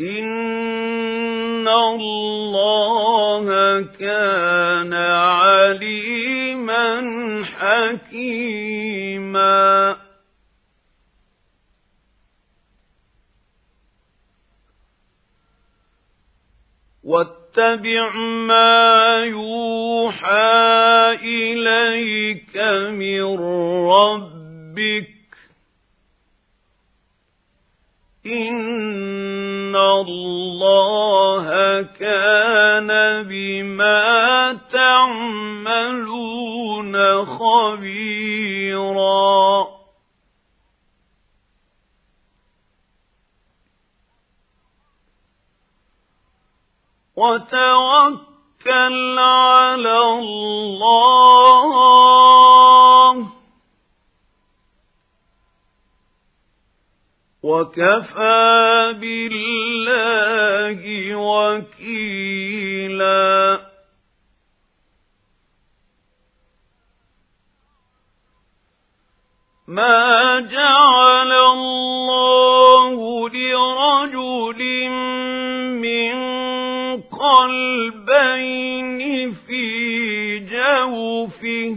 إن الله كان عليما حكيما واتبع ما يوحى إليك من ربك إن الله كان بما تعملون خبيراً وتوكل على الله وكفى بالله وكيلا. ما جعل الله لرجل من قلبين في جوفه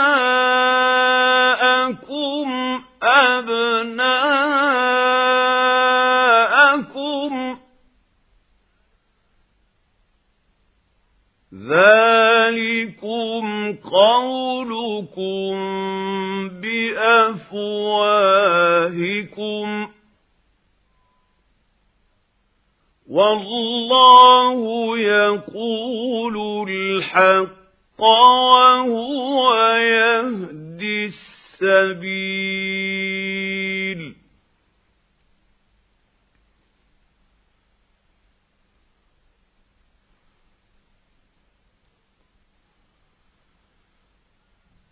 ذلكم قولكم بأفواهكم. والله يقول الحق وهو يهدي السبيل.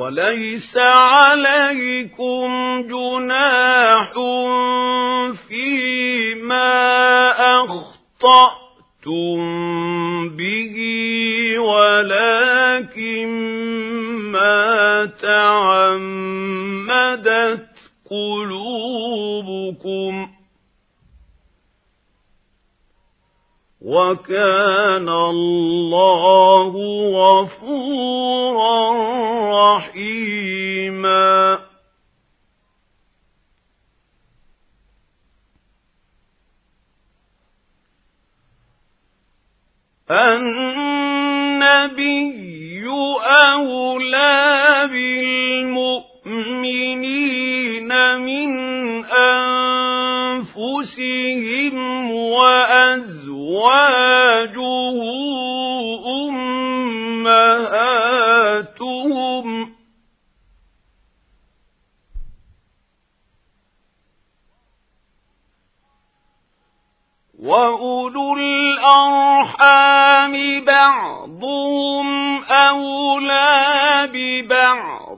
وليس عليكم جناح فيما أخطأتم به ولكن ما تعمدت قلوبكم وكان الله غفورا رحيما. النبي أولى بالمؤمنين مِنْ أَنْفُسِهِمْ وَأَزْوَاجُهُ أُمَّهَاتُهُمْ. وَأُولُو الْأَرْحَامِ بَعْضُهُمْ أَوْلَى بِبَعْضٍ.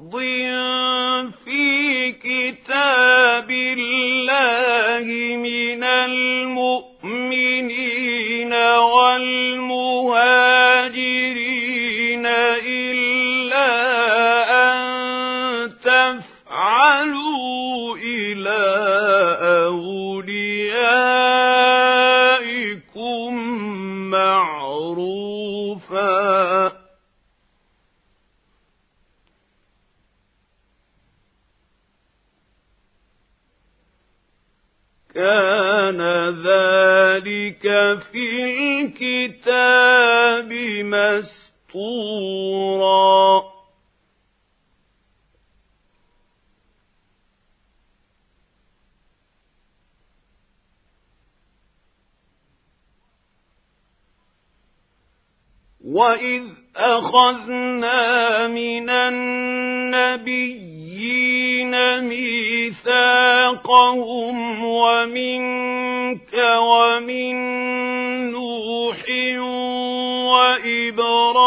في كتاب الله من المؤمنين والمهاجرين إلا أن تفعلوا إلى أوليائكم معروفا كان ذلك في الكتاب مسطورا وإذ أخذنا من النبيين ميثاقهم ومنك ومن نوح وإبراهيم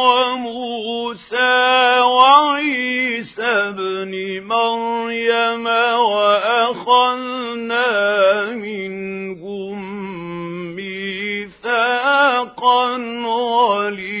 وموسى وعيسى ابن مريم وأخذنا منهم ميثاقا غليظا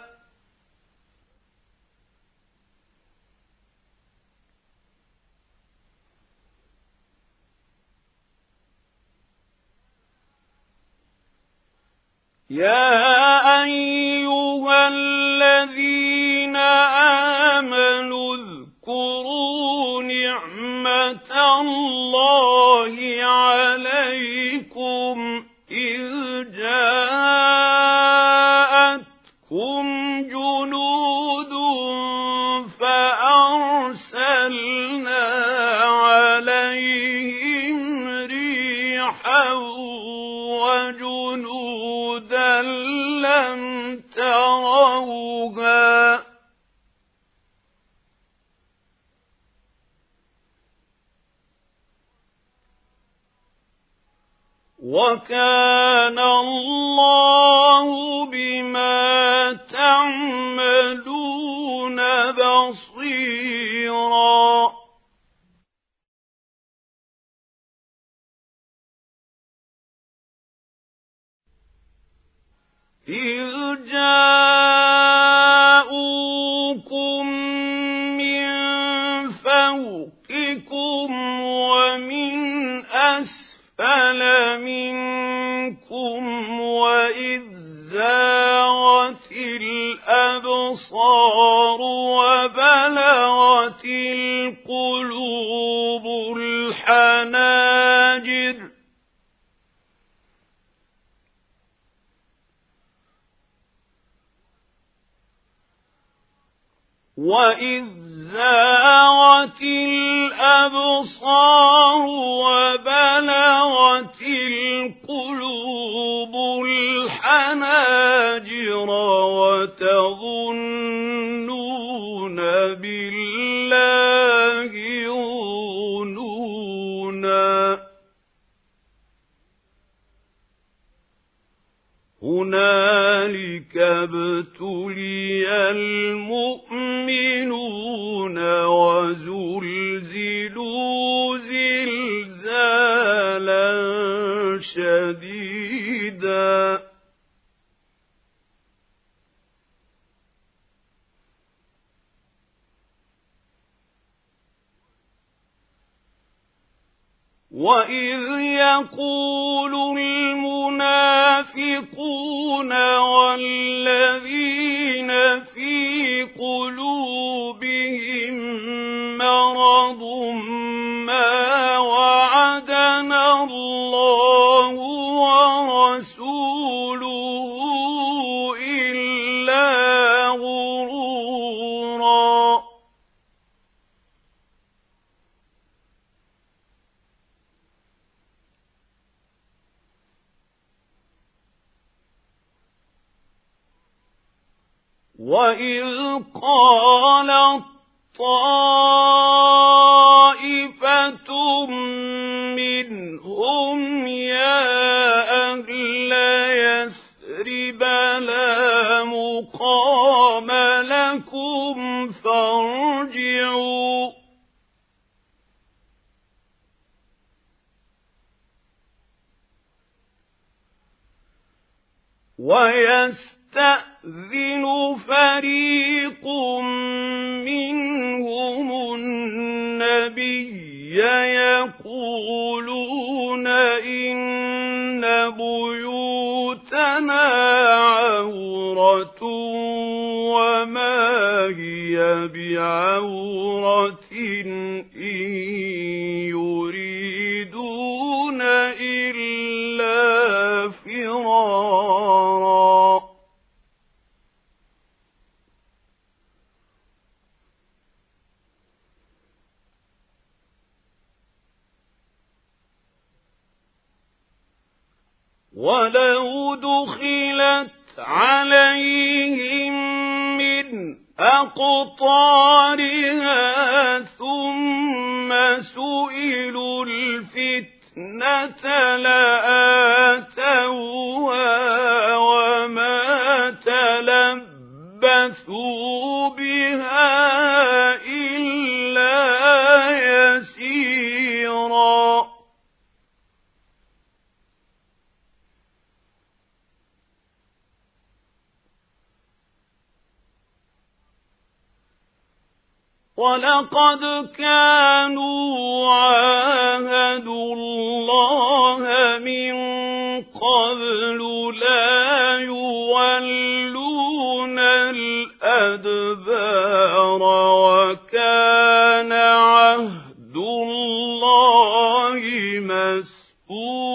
يا أيها الذين آمنوا اذكروا نعمة الله عليكم إذ جاءتكم لم تروها وكان الله الأبصار وبلغت القلوب الحناجر وإذ زاغت الأبصار وبلغت القلوب الحناجر وتظنون بالله ظنونا هنالك ابتلي المؤمنون وزلزلوا زلزالا شديدا. وإذ يقول المنافقون والذين تَلَبَّثُوا بِهَا إِلَّا يَسِيرًا. وَلَقَدْ كَانُوا عَاهَدُوا اللَّهَ مِن قَبْلُ لَا يُوَلُّونَ الْأَدْبَارَ وَكَانَ عَهْدُ اللَّهِ مَسْئُولًا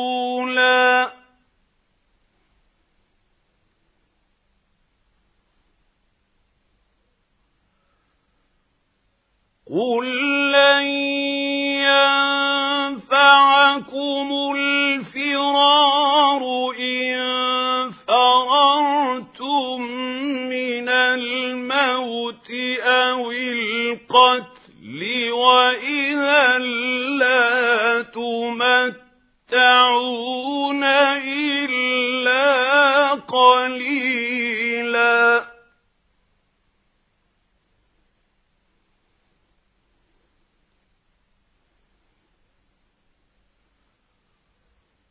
قُل لَّن يَنفَعَكُمُ الْفِرَارُ إِن فَرَرْتُم مِّنَ الْمَوْتِ أَوِ الْقَتْلِ وَإِذًا لَّا تُمَتَّعُونَ إِلَّا قَلِيلًا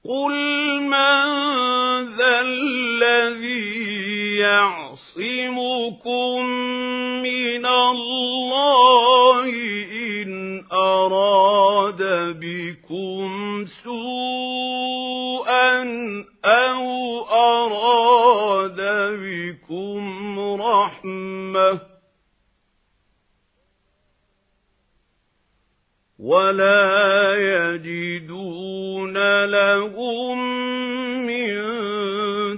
قُلْ مَن ذَا الَّذِي يَعْصِمُكُم مِّنَ اللَّهِ إِنْ أَرَادَ بِكُمْ سُوءًا أَوْ أَرَادَ بِكُمْ رَحْمَةً وَلَا يَجِدُونَ لَهُم مِّن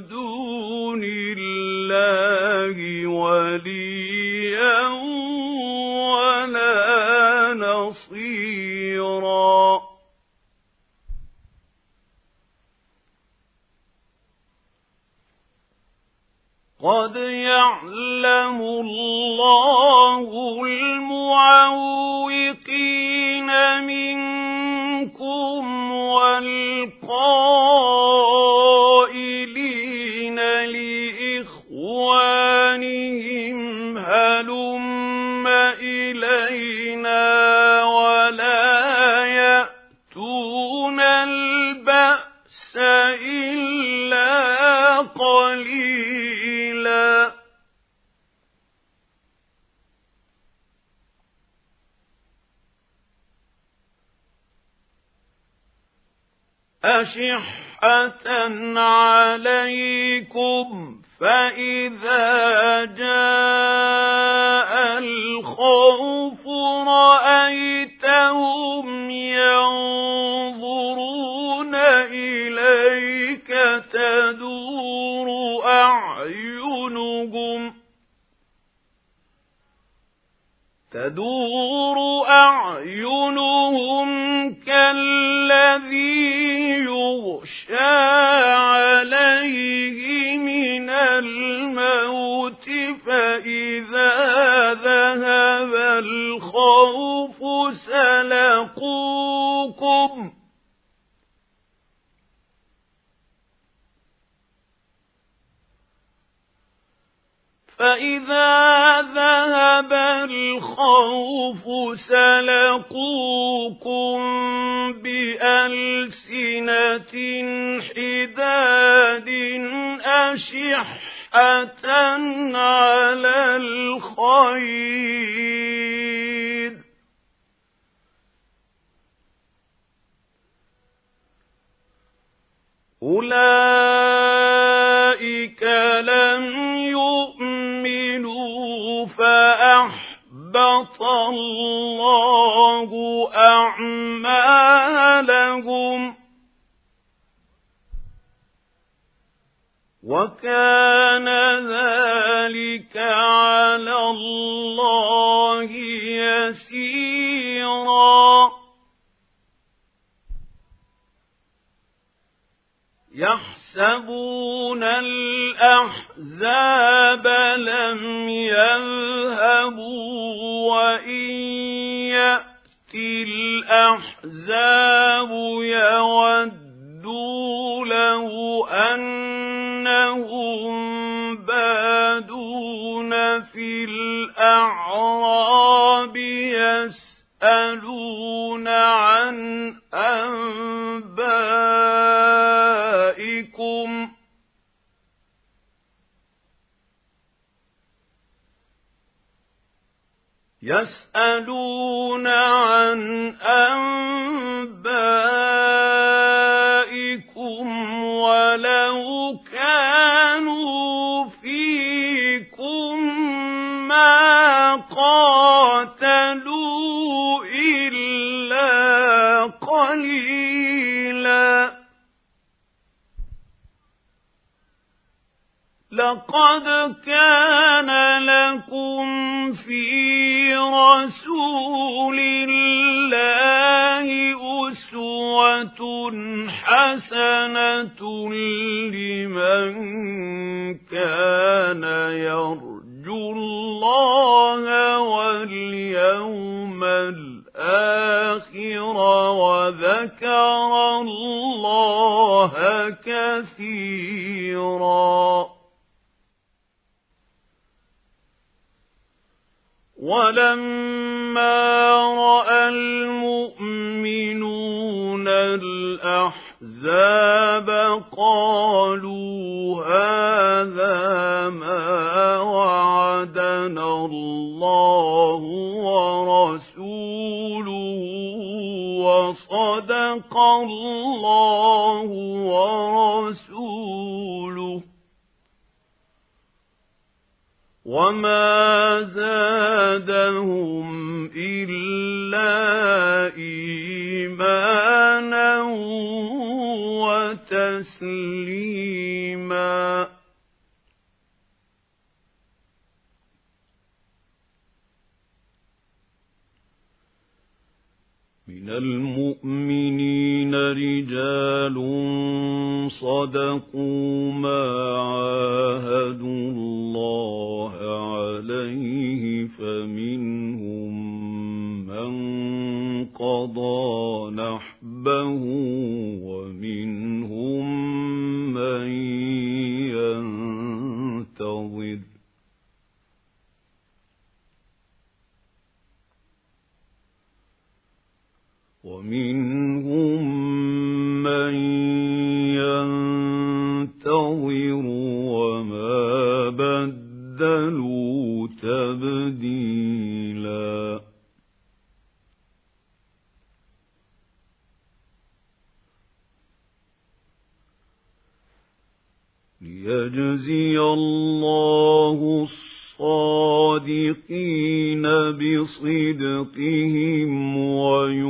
دُونِ اللَّهِ وَلِيًّا وَلَا نَصِيرًا قَدْ يَعْلَمُ اللَّهُ الْمُعَوِّقِينَ مِنكُمْ وَالْقَائِلِينَ لِإِخْوَانِهِمْ هَلُمَّ إِلَيْنَا وَلَا يَأْتُونَ الْبَأْسَ إِلَّا قَلِيلًا؟ أَشِحَّةً عَلَيْكُمْ فَإِذَا جَاءَ الْخَوْفُ رَأَيْتَهُمْ يَنظُرُونَ إِلَيْكَ تَدُورُ أعينهم تدور أعينهم كالذي يغشى عليه من الموت فإذا ذهب الخوف سلقوكم فإذا ذهب الخوف سلقوكم بألسنة حداد أشحة على الخير أولئك لم فأحبط الله أعمالهم وكان ذلك على الله يسيرا يحسبون الأحزاب لم يذهبوا وإن يأتي الأحزاب يودوا له أنهم بادون في الأعراب يسألون عن أنبائكم يسألون عن أنبائكم ولو كانوا فيكم قاتلوا إلا قليلاً. لقد كان لكم في رسول الله أسوة حسنة لمن كان الله. كثيراً ولما رأى المؤمنون الأحزاب قالوا هذا ما وعدنا الله وصدق الله ورسوله. وما زادهم إلا إيمانا وتسليما. من المؤمنين رجال صدقوا ما عاهدوا الله عليه فمنهم من قضى نحبه ومنهم من ينتظر وما بدلوا تبديلا. ليجزي الله الصادقين بصدقهم ويعذب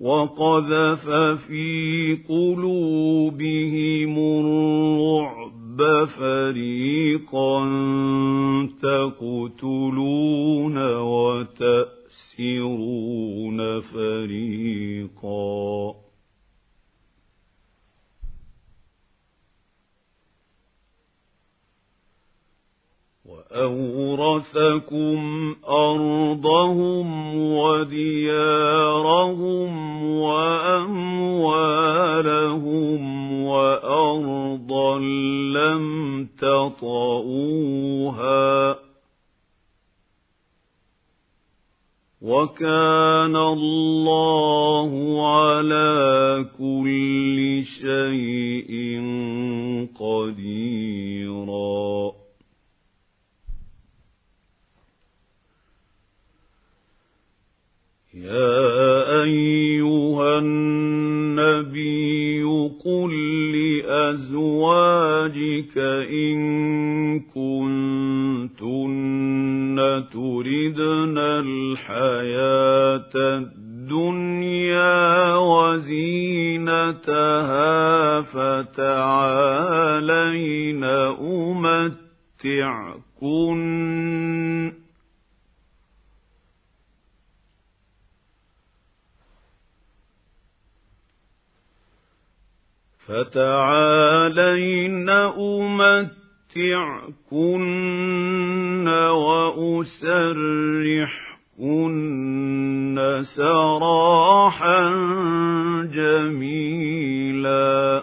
وقذف في قلوبهم الرعب فريقا تقتلون وتأسرون فريقا. وأورثكم أرضهم وديارهم وأموالهم وأرضا لم تطئوها وكان الله على كل شيء قديرا يا أيها النبي قل لأزواجك إن كنتن تردن الحياة الدنيا وزينتها فتعالين أمتعكن فتعالين أمتعكن وأسرحكن سراحا جميلا.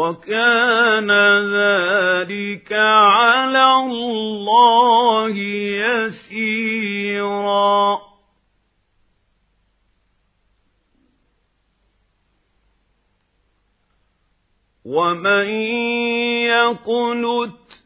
وكان ذلك على الله يسيرا. ومن يقنت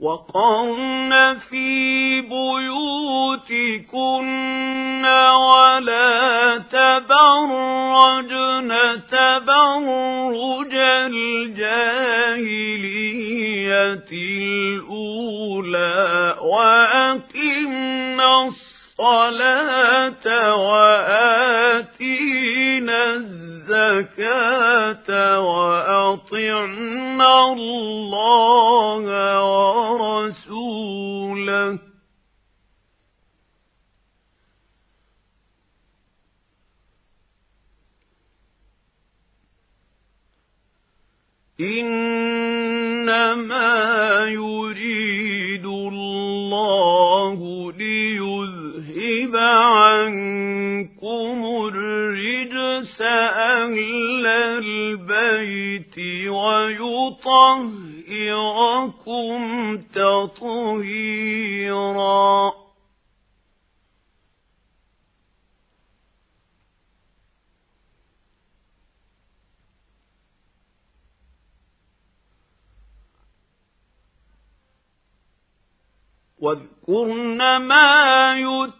وقرن في بيوتكن ولا تبرجن تبرج الجاهلية الأولى وأقمنا الصلاة وآتينا الزكاة وأطعنا الله ورسوله. إنما يريد أهل البيت ويطهركم تطهيراً. واذكرن ما يتلى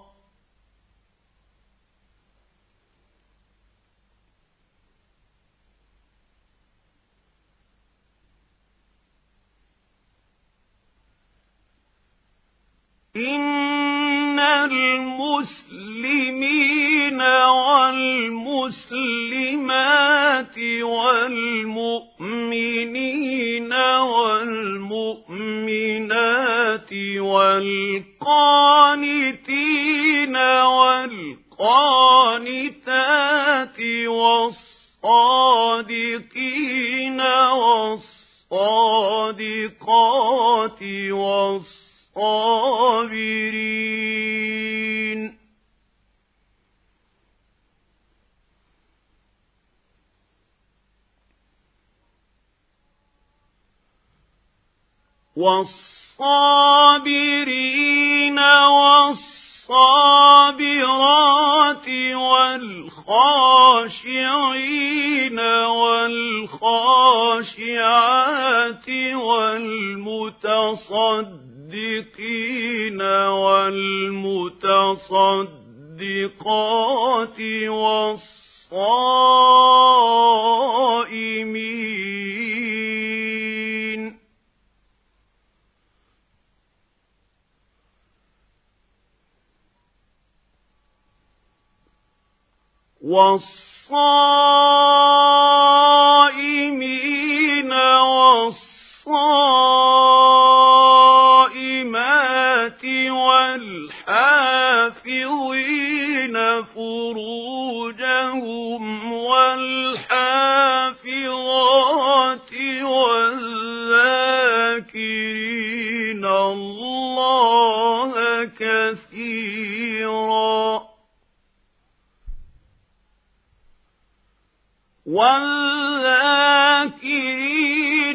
إن المسلمين والمسلمات والمؤمنين والمؤمنات والقانتين والقانتات والصادقين والصادقات والصادقات الصابرين. والصابرين والصابرات والخاشعين والخاشعات والمتصدقين. المتصدقين والمتصدقات والصائمين. والصائمين والصائمين الْحَافِظِينَ فُرُوجَهُمْ وَالْحَافِظَاتِ وَالذَّاكِرِينَ اللَّهَ كَثِيرًا وَالذَّاكِرِينَ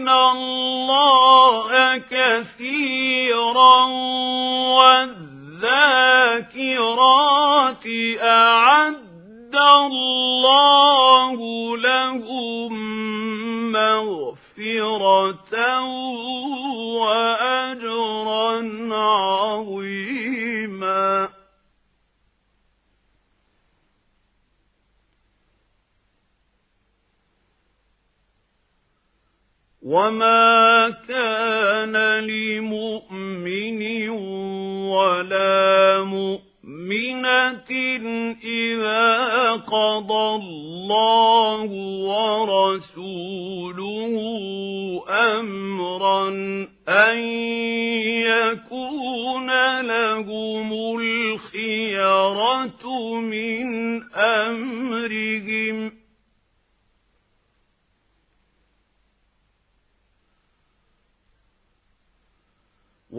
اللَّهَ كَثِيرًا وَالذَّاكِرِينَ والذاكرات أعد الله لهم مغفرة وأجرا عظيما. وما كان لمؤمن ولا مؤمنة إذا قضى الله ورسوله أمرا أن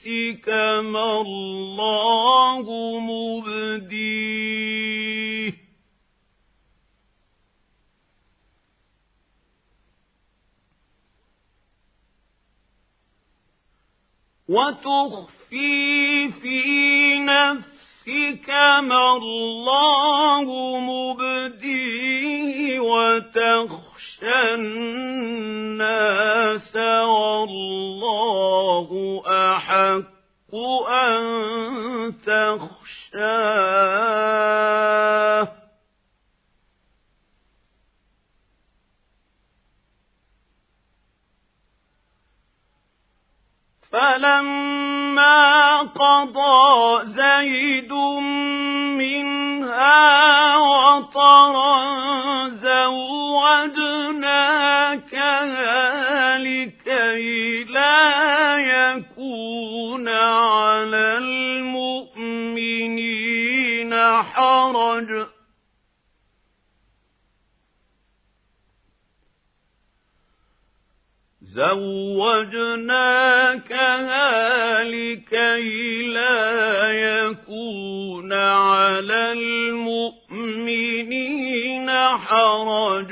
نفسك ما الله مبديه. وتخفي في نفسك ما الله مبديه وتخشى الناس والله أحق أن تخشاه. فلما قضى زيد منها وطرا زوجناكها لكي لا يكون على المؤمنين حرج. زوجناكها لكي لا يكون على المؤمنين حرج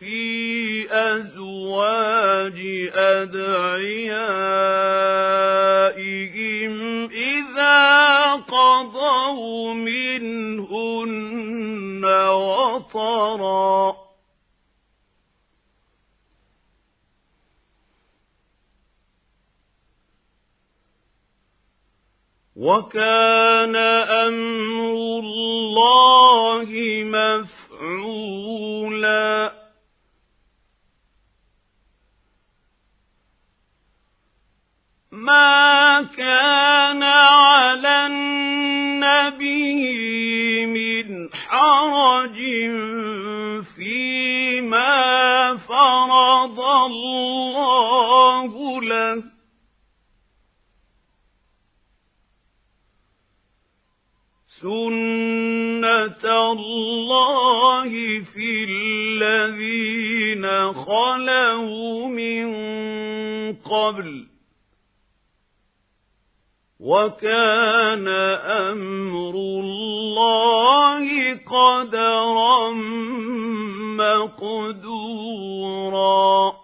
في أزواج أدعيائهم إذا قضوا منهن وطرًا. وكان أمر الله مفعولا. ما كان على النبي من حرج فيما فرض الله له. سنة الله في الذين خلوا من قبل وكان أمر الله قدرا مقدورا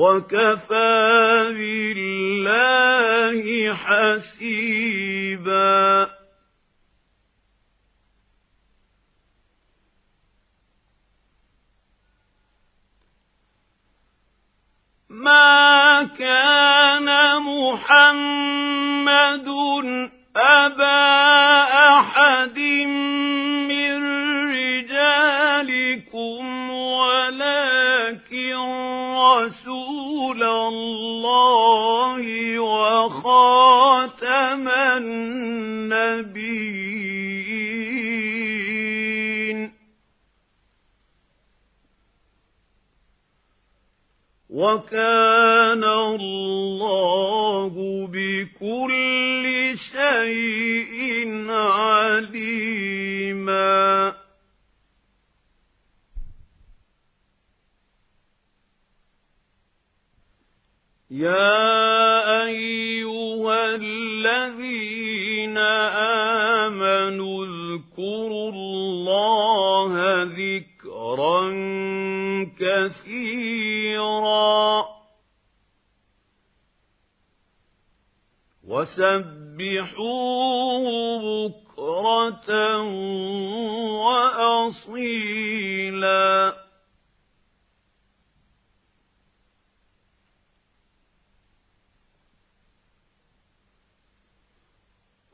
وكفى بالله حسيبا. ما كان محمد أبا أحد من رجالكم ولكن رسول الله وخاتم النبيين. وكان الله بكل شيء عليما. يا أيها الذين آمنوا اذكروا الله ذكرا كثيرا وسبحوه بكرة وأصيلا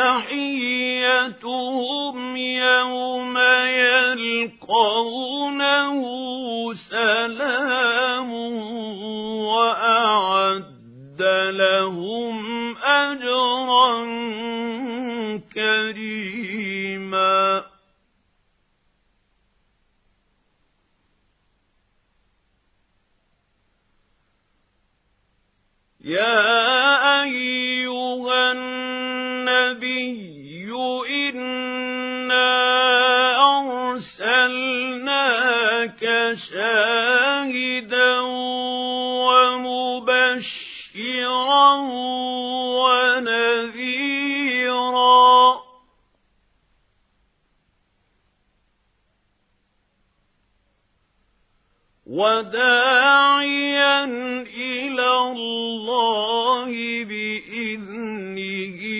تحيتهم يوم يلقونه سلام وأعد لهم أجرا كريما. يا أيها النبي إنا أرسلناك شاهدا ومبشرا ونذيرا. وداعيا إلى الله بإذنه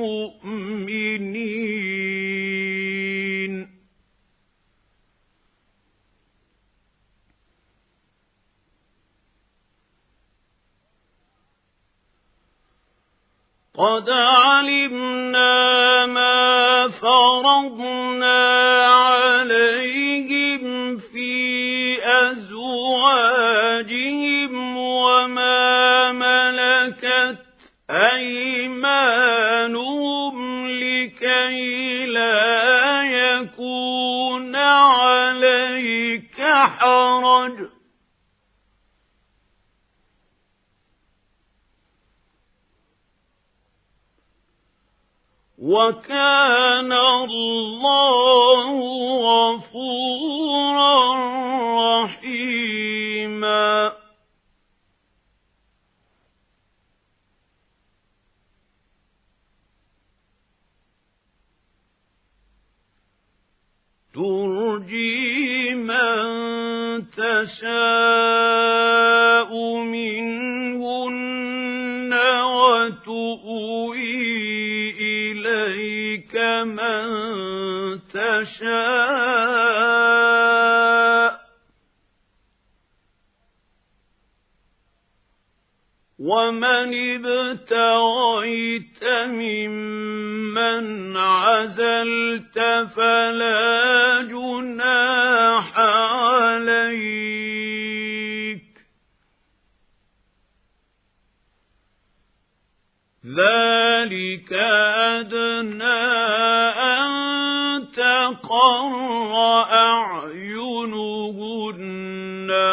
قد علمنا ما فرضنا عليهم في أزواجهم وما ملكت أيمانهم لكي لا يكون عليك حرج. وكان الله غفورا رحيما. ترجي من تشاء منهن وتؤوي إليك من تشاء. ومن ابتغيت ممن عزلت فلا جناح عليك ذلك أدنى أن تقر أعينهن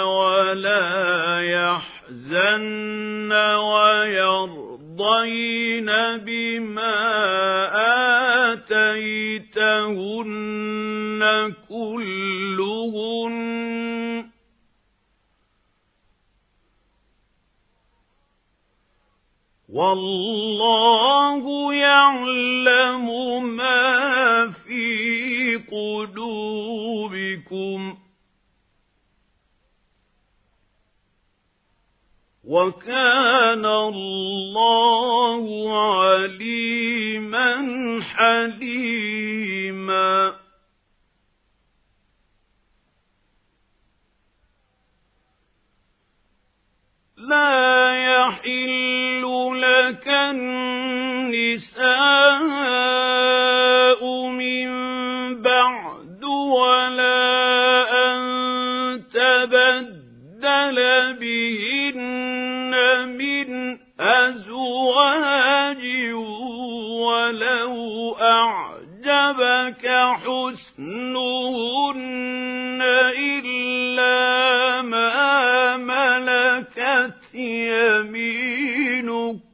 ولا يحزن ويرضين بما آتيتهن كلهن. والله يعلم ما في قلوبكم. وكان الله عليما حليما. لا يحل لك النساء من بعد ولا أزواج ولو أعجبك حسنهن إلا ما ملكت يمينك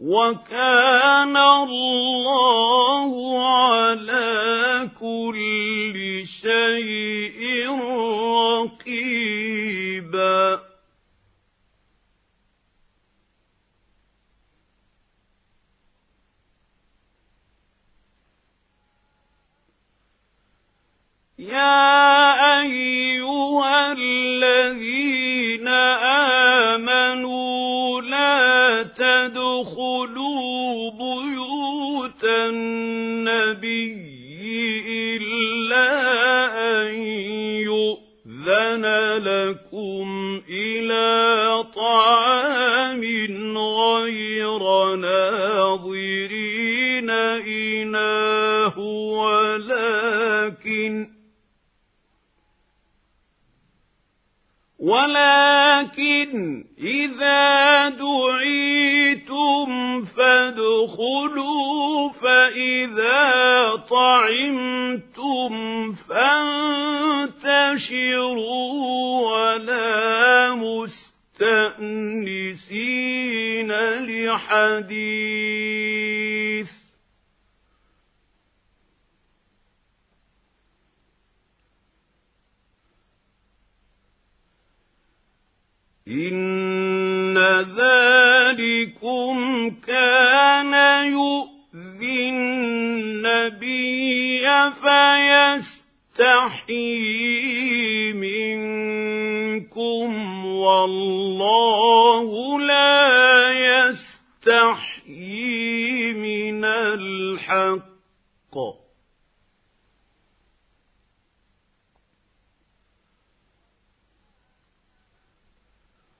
وكان الله على كل شيء رقيبا. يا النبي إلا أن يؤذن لكم إلى طعام غير ناظرين إناه ولكن ولكن إذا دعيتم فادخلوا فإذا طعمتم فانتشروا ولا مستأنسين لحديث. إن ذلكم كان يؤذي النبي فيستحيي منكم والله لا يستحيي من الحق.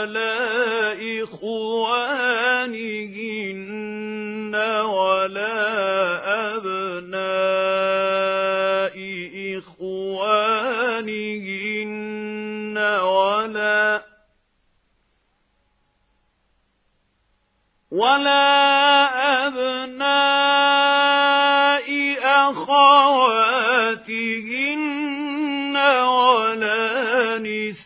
وَلَا إِخْوَانِهِنَّ وَلَا أَبْنَاءِ إِخْوَانِهِنَّ وَلَا وَلَا أَبْنَاءِ أَخَوَاتِهِنَّ وَلَا نِسَاءِ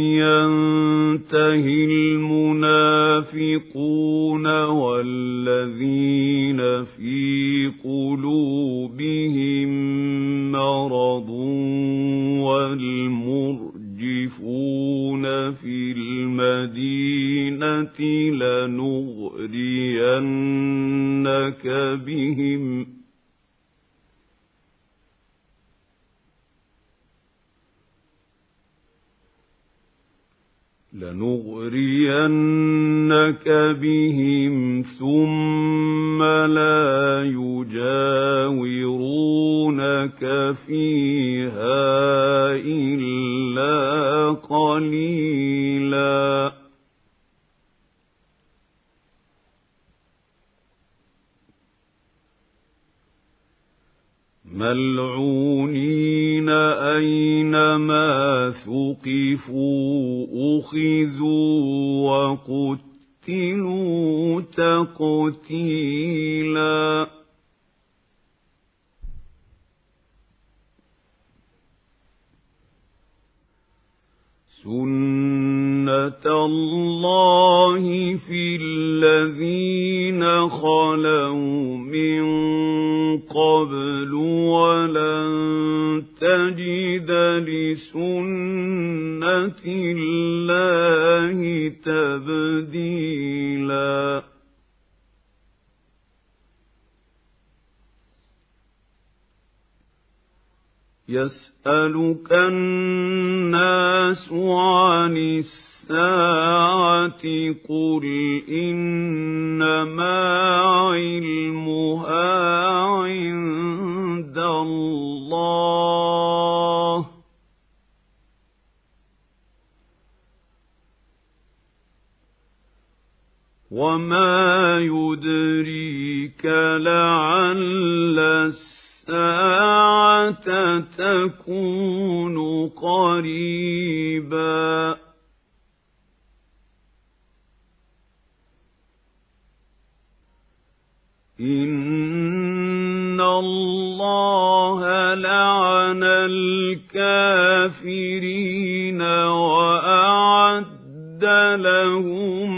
ينته وما يدريك لعل الساعة تكون قريبا إن الله لعن الكافرين وأعد لهم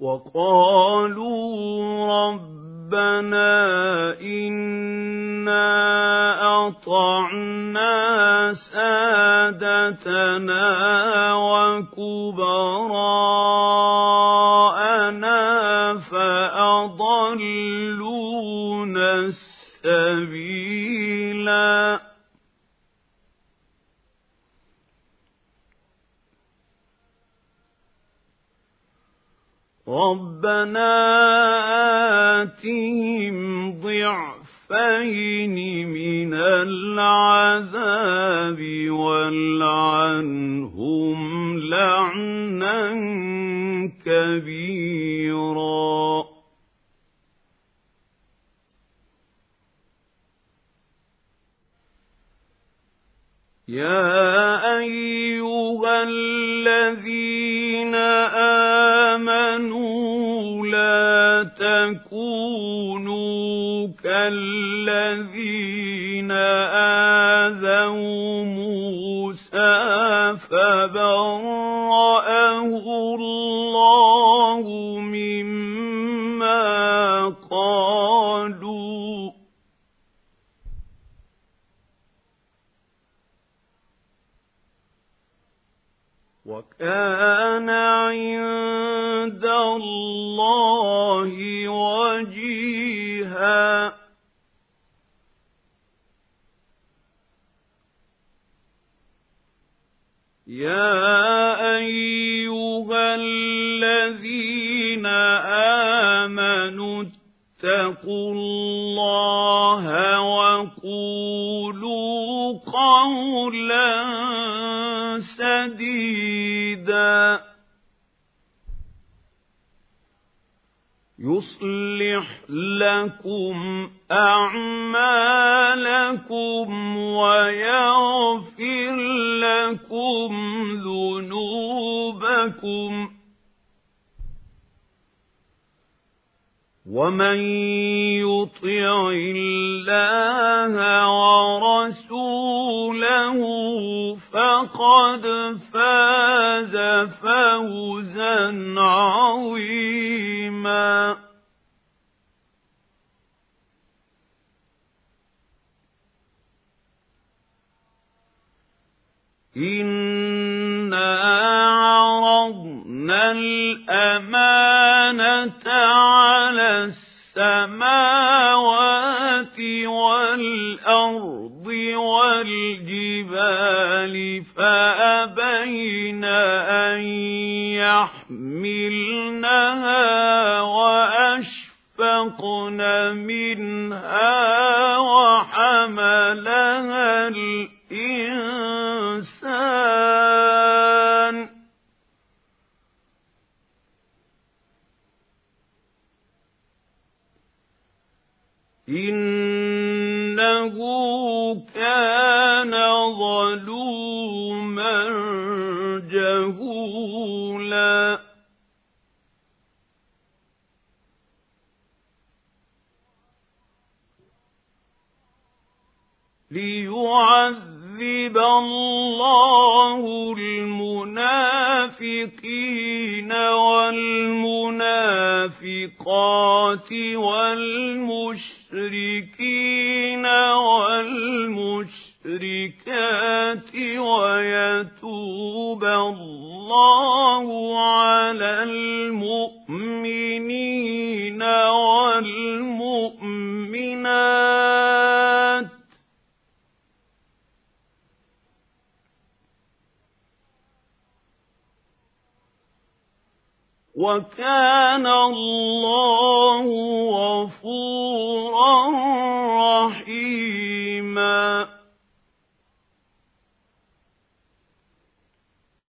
وقالوا ربنا إنا أطعنا سادتنا وكبراءنا فأضلونا السبيلا. رَبَّنَا آتِهِمْ ضِعْفَيْنِ مِنَ الْعَذَابِ وَالْعَنْهُمْ لَعْنًا كَبِيرًا. يَا أَيُّهَا الَّذِينَ تَكُونُوا كَالَّذِينَ آذَوْا مُوسَىٰ فَبَرَّأَهُ اللَّهُ مِمَّا قَالُوا وَكَانَ عِندَ اللَّهِ وَجِيهًا. يَا أَيُّهَا الَّذِينَ آمَنُوا اتَّقُوا اللَّهَ وَقُولُوا قَوْلًا سَدِيدًا. يُصْلِحْ لَكُمْ أَعْمَالَكُمْ وَيَغْفِرْ لَكُمْ ذُنُوبَكُمْ. وَمَن يُطِعِ اللَّهَ وَرَسُولَهُ فَقَدْ فَازَ فاز